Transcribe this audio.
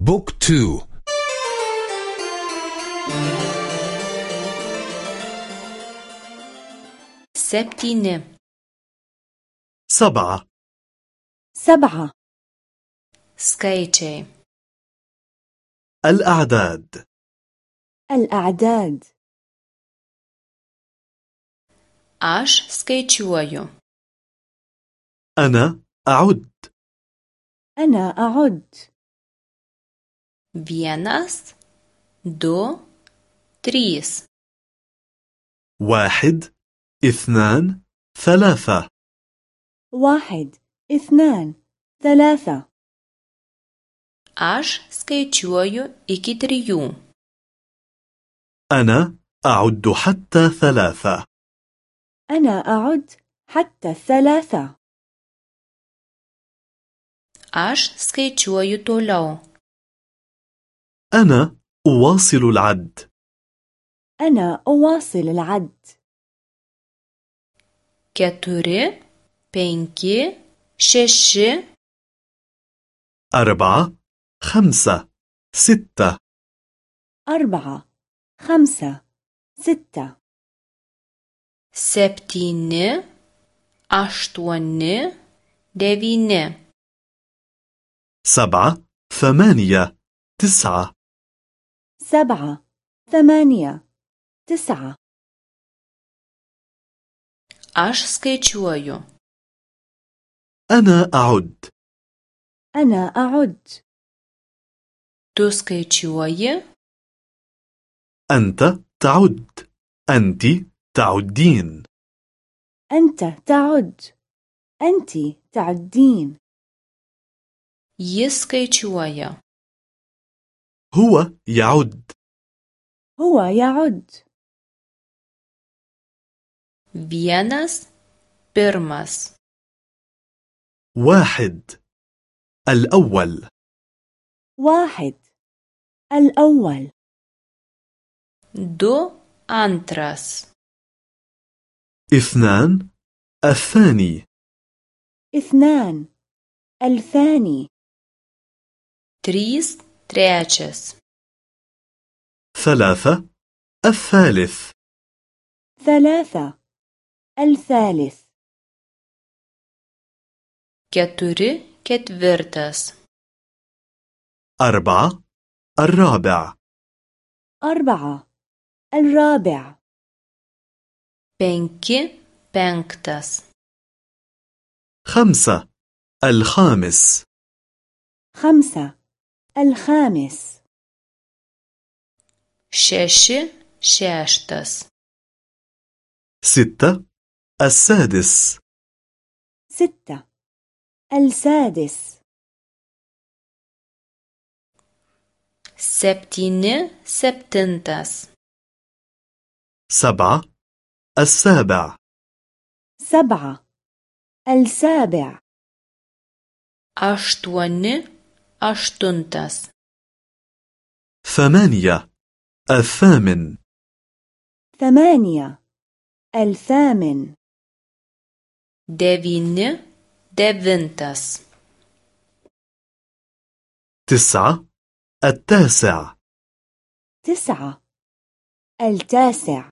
بوك تو. سبتين سبعة. سبعة. skaičiai الأعداد. الأعداد. aš skaičiuoju أنا أعد. أنا أعد. Vienas du trys. واحد اثنان ثلاثة. واحد اثنان ثلاثة. Aš skaičiuoju iki trijų. أنا أعد حتى ثلاثة. أنا أعد حتى الثلاثة aš skaičiuoju toliau. أنا أواصل العد. أنا أواصل العد. Keturi penki šeši أربعة خمسة ستة. أربعة خمسة ستة. Septyni aštuoni devyni سبعة ثمانية تسعة. سبعة ثمانية تسعة. Aš skaičiuoju. أنا أعد. أنا أعد. Tu skaičiuoji. أنت تعد. أنت تعدين. أنت تعد. أنت تعدين. Jis skaičiuoja. هو يعد. هو يعد. Vienas pirmas. واحد. الأول. واحد. الأول. Du antras. اثنان. الثاني. اثنان. الثاني. Trys trečias ثلاثة الثالث. ثلاثة الثالث. keturi ketvirtas أربعة الرابع. أربعة الرابع. penki penktas خمسة الخامس. خمسة. الخامس. šeši šeštas ستة السادس. ستة. السادس. septyni septintas سبعة السابع. سبعة. السابع. aštuoni aštuntas. ثمانية. الثامن. ثمانية. الثامن. Devyni devintas. تسعة. التاسع. تسعة. التاسع.